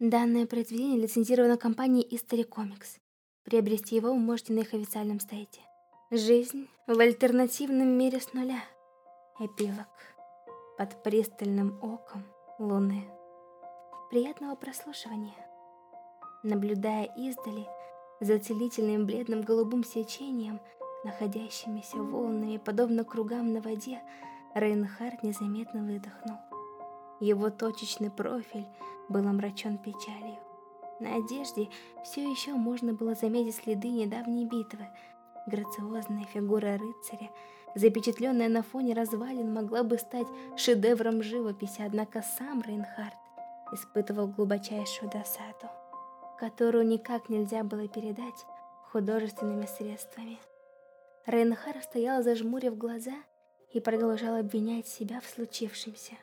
Данное произведение лицензировано компанией History Comics. Приобрести его вы можете на их официальном сайте. Жизнь в альтернативном мире с нуля. Эпилог. Под пристальным оком Луны. Приятного прослушивания. Наблюдая издали за целительным бледным голубым свечением, находящимися волнами, подобно кругам на воде, Рейнхард незаметно выдохнул. Его точечный профиль был омрачен печалью. На одежде все еще можно было заметить следы недавней битвы. Грациозная фигура рыцаря, запечатленная на фоне развалин, могла бы стать шедевром живописи, однако сам Рейнхард испытывал глубочайшую досаду, которую никак нельзя было передать художественными средствами. Рейнхард стоял зажмурив глаза и продолжал обвинять себя в случившемся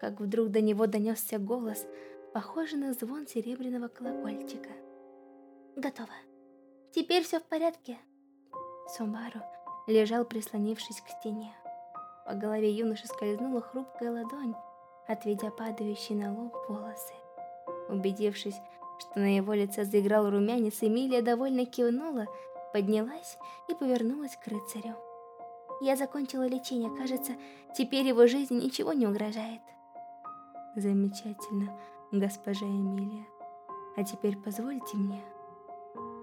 как вдруг до него донесся голос, похожий на звон серебряного колокольчика. «Готово. Теперь все в порядке». Сумару лежал, прислонившись к стене. По голове юноши скользнула хрупкая ладонь, отведя падающие на лоб волосы. Убедившись, что на его лице заиграл румянец, Эмилия довольно кивнула, поднялась и повернулась к рыцарю. «Я закончила лечение, кажется, теперь его жизни ничего не угрожает». Замечательно, госпожа Эмилия. А теперь позвольте мне.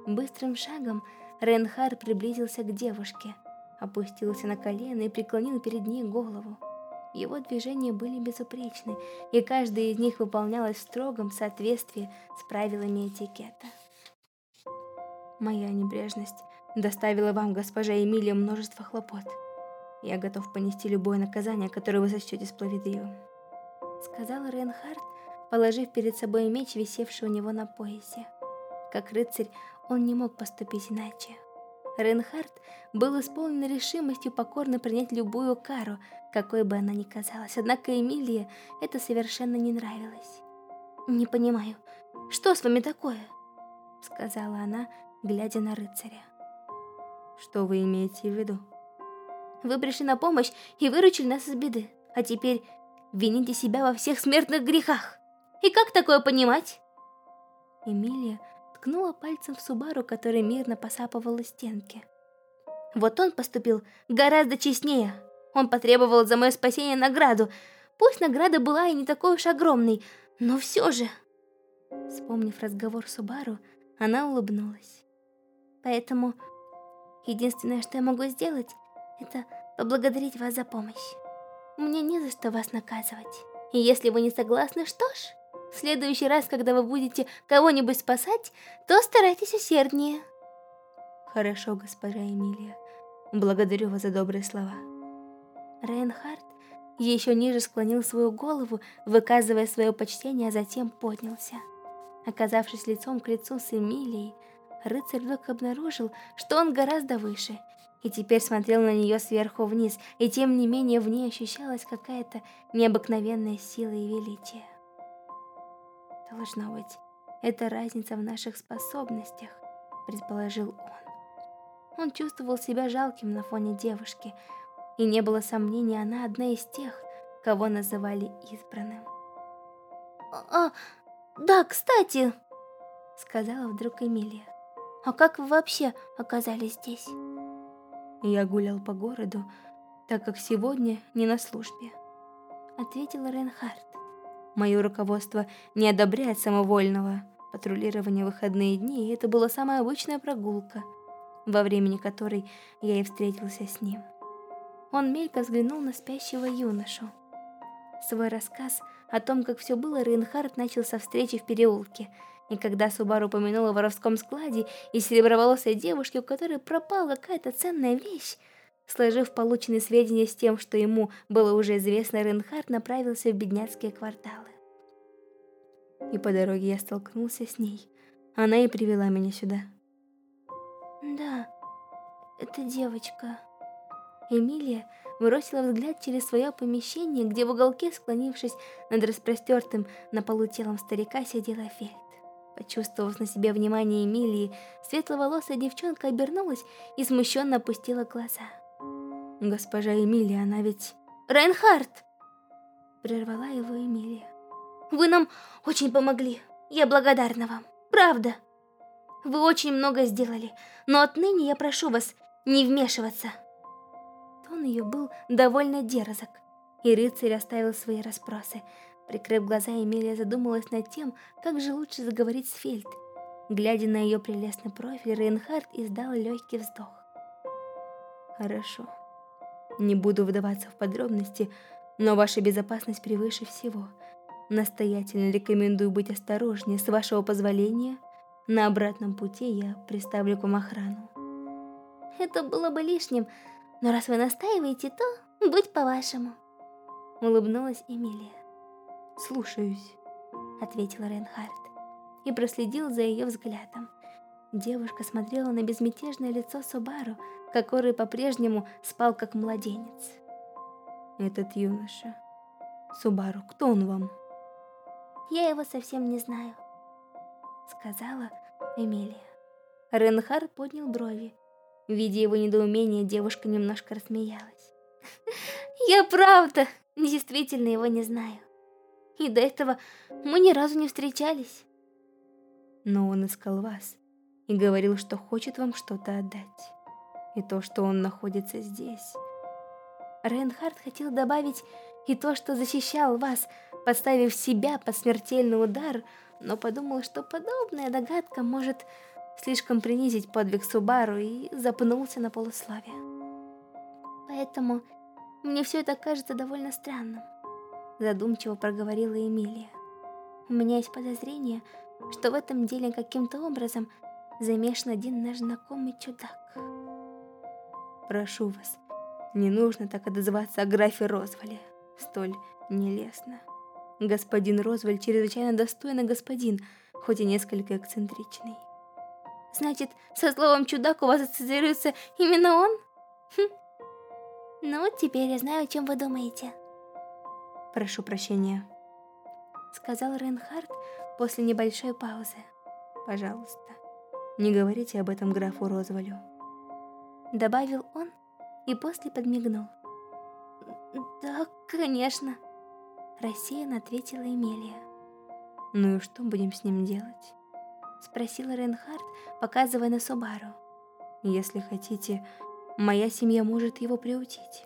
Быстрым шагом Ренхар приблизился к девушке, опустился на колено и преклонил перед ней голову. Его движения были безупречны, и каждое из них выполнялось в строгом соответствии с правилами этикета. Моя небрежность доставила вам, госпожа Эмилия, множество хлопот. Я готов понести любое наказание, которое вы сочтете справедливым сказал Рейнхард, положив перед собой меч, висевший у него на поясе. Как рыцарь, он не мог поступить иначе. Рейнхард был исполнен решимостью покорно принять любую кару, какой бы она ни казалась, однако Эмилии это совершенно не нравилось. «Не понимаю, что с вами такое?» — сказала она, глядя на рыцаря. «Что вы имеете в виду?» «Вы пришли на помощь и выручили нас из беды, а теперь вините себя во всех смертных грехах. И как такое понимать? Эмилия ткнула пальцем в Субару, который мирно посапывал стенки. Вот он поступил гораздо честнее. Он потребовал за мое спасение награду. Пусть награда была и не такой уж огромной, но все же... Вспомнив разговор Субару, она улыбнулась. Поэтому единственное, что я могу сделать, это поблагодарить вас за помощь. Мне не за что вас наказывать. И если вы не согласны, что ж, в следующий раз, когда вы будете кого-нибудь спасать, то старайтесь усерднее. Хорошо, госпожа Эмилия. Благодарю вас за добрые слова. Рейнхард еще ниже склонил свою голову, выказывая свое почтение, а затем поднялся. Оказавшись лицом к лицу с Эмилией, рыцарь вдруг обнаружил, что он гораздо выше – и теперь смотрел на нее сверху вниз, и тем не менее в ней ощущалась какая-то необыкновенная сила и величие. Должно быть, это разница в наших способностях, предположил он. Он чувствовал себя жалким на фоне девушки, и не было сомнений, она одна из тех, кого называли избранным. «А, да, кстати», — сказала вдруг Эмилия, «а как вы вообще оказались здесь?» Я гулял по городу, так как сегодня не на службе. Ответил Ренхард. Мое руководство не одобряет самовольного патрулирования выходные дни, и это была самая обычная прогулка, во времени которой я и встретился с ним. Он мелько взглянул на спящего юношу. Свой рассказ о том, как все было, Рейнхард начал со встречи в переулке – и когда Субару упомянула о воровском складе и сереброволосой девушке, у которой пропала какая-то ценная вещь, сложив полученные сведения с тем, что ему было уже известно, Ренхард направился в бедняцкие кварталы. И по дороге я столкнулся с ней. Она и привела меня сюда. Да, это девочка. Эмилия бросила взгляд через свое помещение, где в уголке, склонившись над распростертым на полу телом старика, сидела Фельд. Почувствовав на себе внимание Эмилии, светловолосая девчонка обернулась и смущенно опустила глаза. «Госпожа Эмилия, она ведь...» «Райнхард!» Прервала его Эмилия. «Вы нам очень помогли. Я благодарна вам, правда. Вы очень много сделали, но отныне я прошу вас не вмешиваться. Тон ее был довольно дерзок, и рыцарь оставил свои расспросы. Прикрыв глаза, Эмилия задумалась над тем, как же лучше заговорить с Фельд. Глядя на ее прелестный профиль, Рейнхард издал легкий вздох. Хорошо. Не буду вдаваться в подробности, но ваша безопасность превыше всего. Настоятельно рекомендую быть осторожнее. С вашего позволения, на обратном пути я приставлю к вам охрану. Это было бы лишним, но раз вы настаиваете, то будь по-вашему. Улыбнулась Эмилия. «Слушаюсь», — ответила Рейнхард и проследил за ее взглядом. Девушка смотрела на безмятежное лицо Субару, который по-прежнему спал как младенец. «Этот юноша... Субару, кто он вам?» «Я его совсем не знаю», — сказала Эмилия. Ренхард поднял брови. Видя его недоумение, девушка немножко рассмеялась. «Я правда действительно его не знаю. И до этого мы ни разу не встречались. Но он искал вас и говорил, что хочет вам что-то отдать. И то, что он находится здесь. Рейнхард хотел добавить и то, что защищал вас, подставив себя под смертельный удар, но подумал, что подобная догадка может слишком принизить подвиг Субару и запнулся на полусловие. Поэтому мне все это кажется довольно странным задумчиво проговорила Эмилия. У меня есть подозрение, что в этом деле каким-то образом замешан один наш знакомый чудак. Прошу вас, не нужно так отозваться о графе Розвале, столь нелестно. Господин Розваль чрезвычайно достойный господин, хоть и несколько эксцентричный. Значит, со словом «чудак» у вас ассоциируется именно он? Хм. Ну, теперь я знаю, о чем вы думаете. Прошу прощения. Сказал Рейнхард после небольшой паузы. Пожалуйста, не говорите об этом графу Розвалю. Добавил он и после подмигнул. Да, конечно. Рассеянно ответила Эмилия. Ну и что будем с ним делать? Спросила Рейнхард, показывая на Субару. Если хотите, моя семья может его приутить.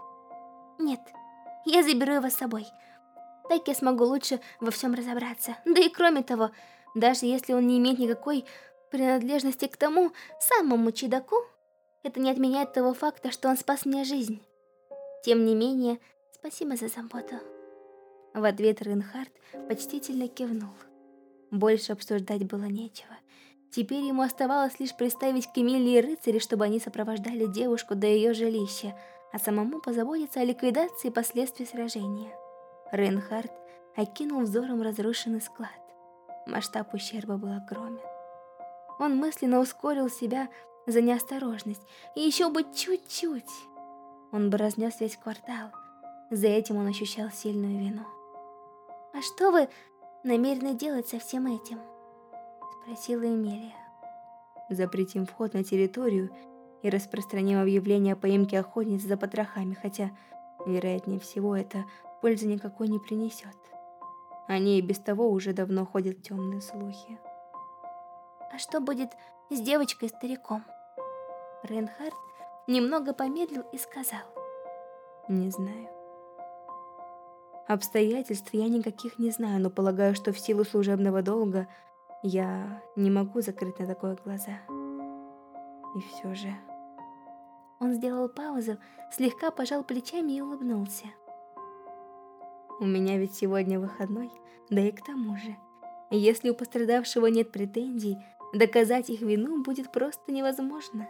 Нет, я заберу его с собой. Так я смогу лучше во всем разобраться. Да и кроме того, даже если он не имеет никакой принадлежности к тому самому чудаку, это не отменяет того факта, что он спас мне жизнь. Тем не менее, спасибо за заботу. В ответ Рейнхард почтительно кивнул. Больше обсуждать было нечего. Теперь ему оставалось лишь представить к Эмилии рыцари, чтобы они сопровождали девушку до ее жилища, а самому позаботиться о ликвидации последствий сражения. Рейнхард окинул взором разрушенный склад. Масштаб ущерба был огромен. Он мысленно ускорил себя за неосторожность, и еще бы чуть-чуть. Он бы разнес весь квартал. За этим он ощущал сильную вину. «А что вы намерены делать со всем этим?» Спросила Эмилия. «Запретим вход на территорию и распространим объявление о поимке охотниц за потрохами, хотя, вероятнее всего, это пользы никакой не принесет. Они и без того уже давно ходят темные слухи. А что будет с девочкой и стариком? Рейнхард немного помедлил и сказал. Не знаю. Обстоятельств я никаких не знаю, но полагаю, что в силу служебного долга я не могу закрыть на такое глаза. И все же... Он сделал паузу, слегка пожал плечами и улыбнулся. У меня ведь сегодня выходной, да и к тому же, если у пострадавшего нет претензий, доказать их вину будет просто невозможно.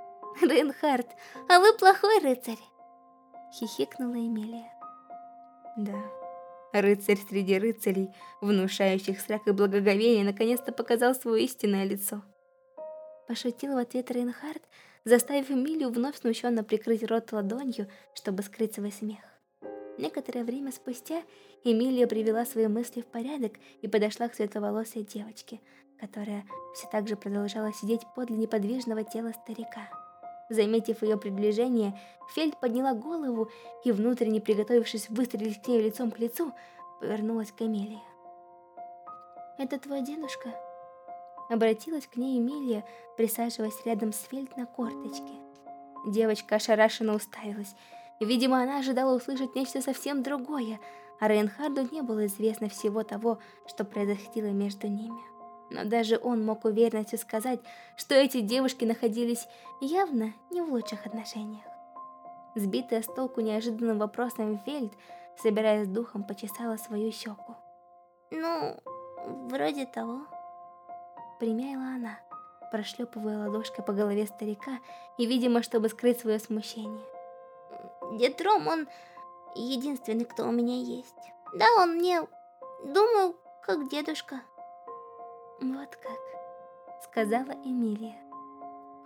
Рейнхард, а вы плохой рыцарь, хихикнула Эмилия. Да, рыцарь среди рыцарей, внушающих страх и благоговение, наконец-то показал свое истинное лицо. Пошутил в ответ Рейнхард, заставив Эмилию вновь смущенно прикрыть рот ладонью, чтобы скрыть свой смех. Некоторое время спустя Эмилия привела свои мысли в порядок и подошла к светловолосой девочке, которая все так же продолжала сидеть подле неподвижного тела старика. Заметив ее приближение, Фельд подняла голову и, внутренне приготовившись выстрелить к ней лицом к лицу, повернулась к Эмилии. Это твой дедушка? Обратилась к ней Эмилия, присаживаясь рядом с Фельд на корточке. Девочка ошарашенно уставилась. Видимо, она ожидала услышать нечто совсем другое, а Рейнхарду не было известно всего того, что происходило между ними. Но даже он мог уверенностью сказать, что эти девушки находились явно не в лучших отношениях. Сбитая с толку неожиданным вопросом Фельд, собираясь духом, почесала свою щеку. «Ну, вроде того», — примяла она, прошлепывая ладошкой по голове старика и, видимо, чтобы скрыть свое смущение. «Дед Ром, он единственный, кто у меня есть. Да, он мне, думаю, как дедушка». «Вот как», — сказала Эмилия.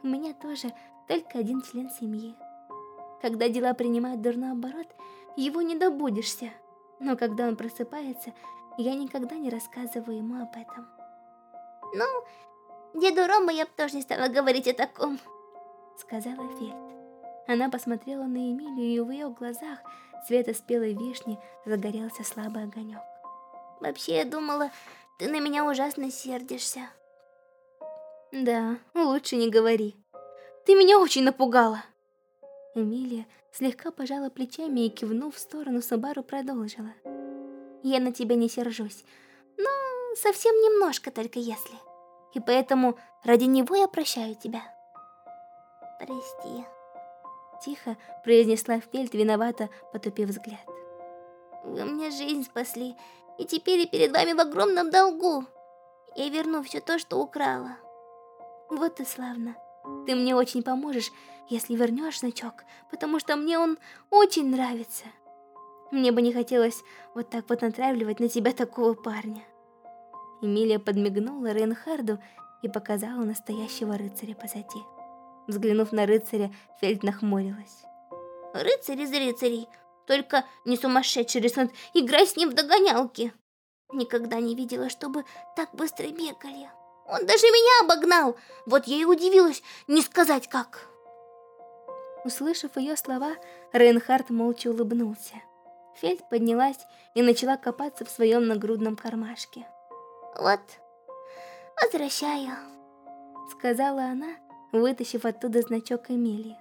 «У меня тоже только один член семьи. Когда дела принимают дурной оборот, его не добудешься. Но когда он просыпается, я никогда не рассказываю ему об этом». «Ну, деду Рома я бы тоже не стала говорить о таком», — сказала Фельд. Она посмотрела на Эмилию, и в ее глазах цвета спелой вишни загорелся слабый огонек. «Вообще, я думала, ты на меня ужасно сердишься. Да, лучше не говори. Ты меня очень напугала. Эмилия слегка пожала плечами и, кивнув в сторону Сабару, продолжила. Я на тебя не сержусь, но совсем немножко только если. И поэтому ради него я прощаю тебя. Прости. Тихо произнесла Фельд, виновато потупив взгляд. Вы мне жизнь спасли, и теперь я перед вами в огромном долгу. Я верну все то, что украла. Вот и славно. Ты мне очень поможешь, если вернешь значок, потому что мне он очень нравится. Мне бы не хотелось вот так вот натравливать на тебя такого парня. Эмилия подмигнула Рейнхарду и показала настоящего рыцаря позади. Взглянув на рыцаря, Фельд нахмурилась. «Рыцарь из рыцарей, только не сумасшедший рисунок, играй с ним в догонялки. Никогда не видела, чтобы так быстро бегали. Он даже меня обогнал. Вот я и удивилась, не сказать как. Услышав ее слова, Рейнхард молча улыбнулся. Фельд поднялась и начала копаться в своем нагрудном кармашке. «Вот, возвращаю», — сказала она, вытащив оттуда значок Эмилии.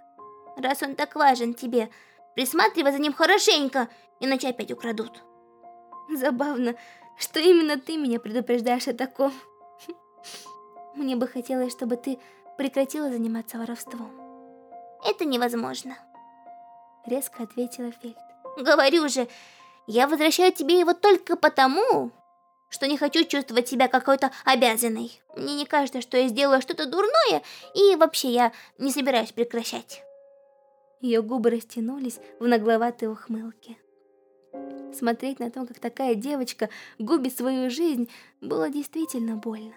«Раз он так важен тебе, Присматривай за ним хорошенько, иначе опять украдут. Забавно, что именно ты меня предупреждаешь о таком. Мне бы хотелось, чтобы ты прекратила заниматься воровством. Это невозможно. Резко ответила Фельд. Говорю же, я возвращаю тебе его только потому, что не хочу чувствовать себя какой-то обязанной. Мне не кажется, что я сделала что-то дурное, и вообще я не собираюсь прекращать. Ее губы растянулись в нагловатой ухмылке. Смотреть на то, как такая девочка губит свою жизнь, было действительно больно.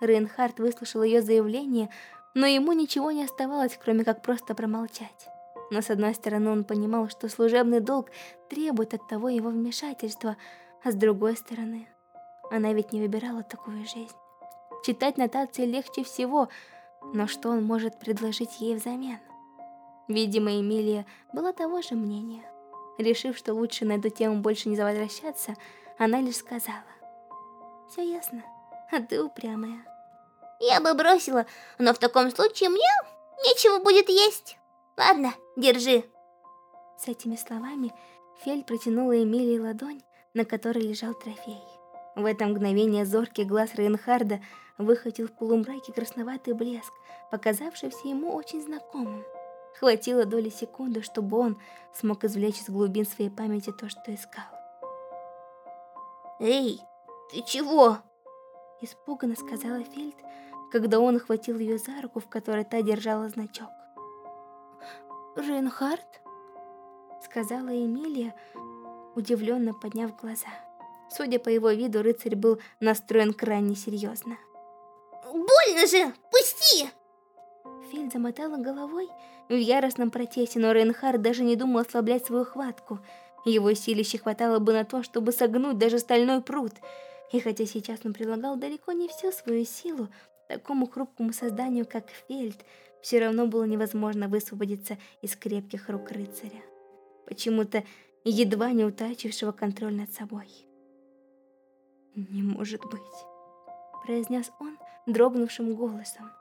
Рейнхард выслушал ее заявление, но ему ничего не оставалось, кроме как просто промолчать. Но с одной стороны он понимал, что служебный долг требует от того его вмешательства, а с другой стороны, она ведь не выбирала такую жизнь. Читать нотации легче всего, но что он может предложить ей взамен? Видимо, Эмилия была того же мнения. Решив, что лучше на эту тему больше не возвращаться, она лишь сказала. «Все ясно, а ты упрямая». «Я бы бросила, но в таком случае мне нечего будет есть. Ладно, держи». С этими словами Фель протянула Эмилии ладонь, на которой лежал трофей. В это мгновение зоркий глаз Рейнхарда выхватил в полумраке красноватый блеск, показавшийся ему очень знакомым. Хватило доли секунды, чтобы он смог извлечь из глубин своей памяти то, что искал. «Эй, ты чего?» Испуганно сказала Фельд, когда он охватил ее за руку, в которой та держала значок. «Рейнхард?» Сказала Эмилия, удивленно подняв глаза. Судя по его виду, рыцарь был настроен крайне серьезно. «Больно же! Пусти!» Фельд замотала головой в яростном протесте, но Рейнхард даже не думал ослаблять свою хватку. Его силище хватало бы на то, чтобы согнуть даже стальной пруд. И хотя сейчас он прилагал далеко не всю свою силу, такому хрупкому созданию, как Фельд, все равно было невозможно высвободиться из крепких рук рыцаря. Почему-то едва не утачившего контроль над собой. «Не может быть», произнес он дрогнувшим голосом.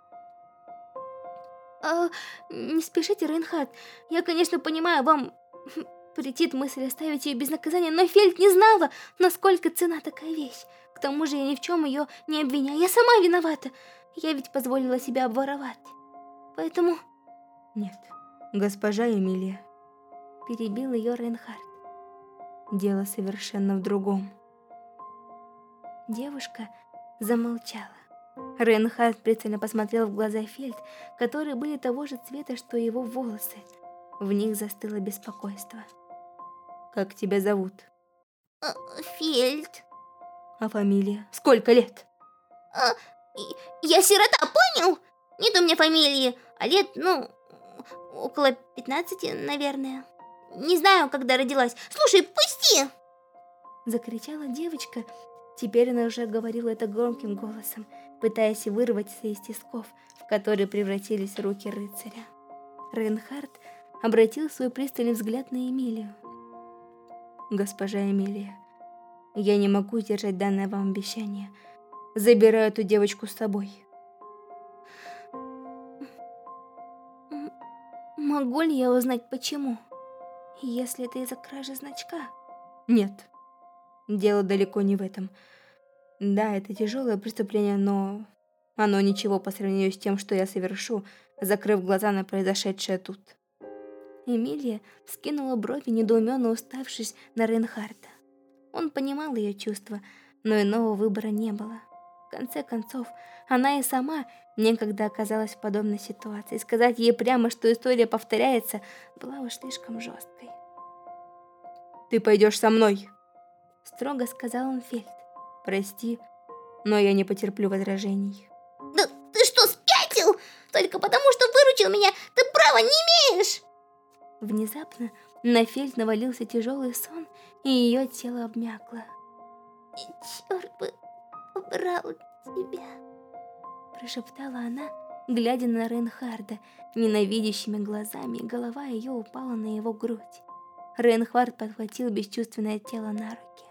А, не спешите, Рейнхард. Я, конечно, понимаю, вам претит мысль оставить ее без наказания, но Фельд не знала, насколько цена такая вещь. К тому же я ни в чем ее не обвиняю. Я сама виновата. Я ведь позволила себя обворовать. Поэтому... Нет, госпожа Эмилия. Перебил ее Рейнхард. Дело совершенно в другом. Девушка замолчала. Рейнхард пристально посмотрел в глаза Фельд, которые были того же цвета, что и его волосы. В них застыло беспокойство. «Как тебя зовут?» а, Фельд. «А фамилия? Сколько лет?» а, «Я сирота, понял? Нет у меня фамилии, а лет, ну, около 15, наверное. Не знаю, когда родилась. Слушай, пусти!» Закричала девочка. Теперь она уже говорила это громким голосом, пытаясь вырваться из тисков, в которые превратились руки рыцаря. Рейнхард обратил свой пристальный взгляд на Эмилию. «Госпожа Эмилия, я не могу держать данное вам обещание. Забираю эту девочку с собой». Могу ли я узнать, почему? Если это из-за кражи значка? Нет. Дело далеко не в этом. Да, это тяжелое преступление, но... Оно ничего по сравнению с тем, что я совершу, закрыв глаза на произошедшее тут. Эмилия скинула брови, недоуменно уставшись на Рейнхарта. Он понимал ее чувства, но иного выбора не было. В конце концов, она и сама некогда оказалась в подобной ситуации. Сказать ей прямо, что история повторяется, была уж слишком жесткой. «Ты пойдешь со мной!» Строго сказал он Фельд. «Прости, но я не потерплю возражений». «Да ты что, спятил? Только потому, что выручил меня, ты права не имеешь!» Внезапно на Фельд навалился тяжелый сон, и ее тело обмякло. «Черт бы побрал тебя!» Прошептала она, глядя на Рейнхарда ненавидящими глазами, и голова ее упала на его грудь. Рейнхард подхватил бесчувственное тело на руки.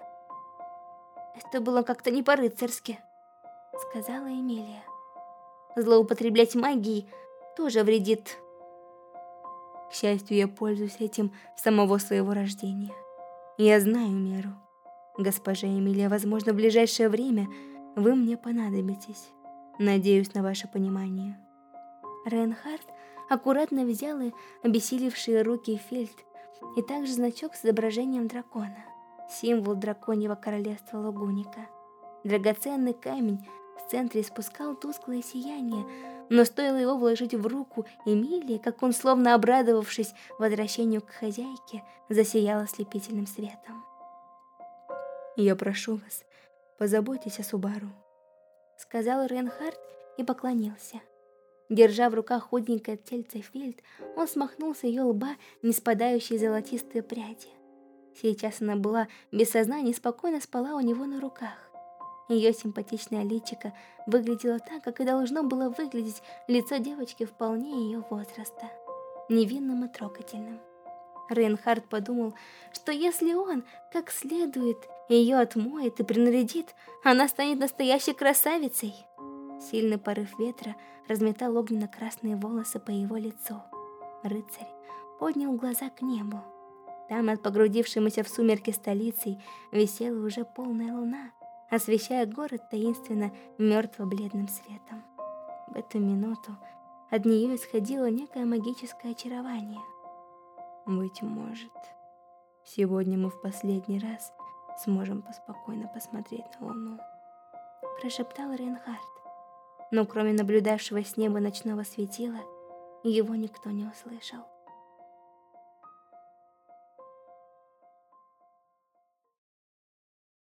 «Это было как-то не по-рыцарски», — сказала Эмилия. «Злоупотреблять магией тоже вредит». К счастью, я пользуюсь этим с самого своего рождения. Я знаю меру. Госпожа Эмилия, возможно, в ближайшее время вы мне понадобитесь. Надеюсь на ваше понимание. Рейнхард аккуратно взял и обессилевшие руки Фельд и также значок с изображением дракона, символ драконьего королевства Лугуника. Драгоценный камень в центре испускал тусклое сияние, но стоило его вложить в руку Эмилии, как он, словно обрадовавшись возвращению к хозяйке, засиял ослепительным светом. «Я прошу вас, позаботьтесь о Субару», — сказал Ренхард и поклонился. Держа в руках худенькое тельце Фильд, он смахнул с ее лба не спадающие золотистые пряди. Сейчас она была без сознания и спокойно спала у него на руках. Ее симпатичное личико выглядело так, как и должно было выглядеть лицо девочки вполне ее возраста. Невинным и трогательным. Рейнхард подумал, что если он как следует ее отмоет и принарядит, она станет настоящей красавицей. Сильный порыв ветра разметал огненно-красные волосы по его лицу. Рыцарь поднял глаза к небу. Там, над погрузившимся в сумерки столицей, висела уже полная луна, освещая город таинственно мертво-бледным светом. В эту минуту от нее исходило некое магическое очарование. Быть может, сегодня мы в последний раз сможем поспокойно посмотреть на луну. Прошептал Рейнхард. Но кроме наблюдавшего с неба ночного светила, его никто не услышал.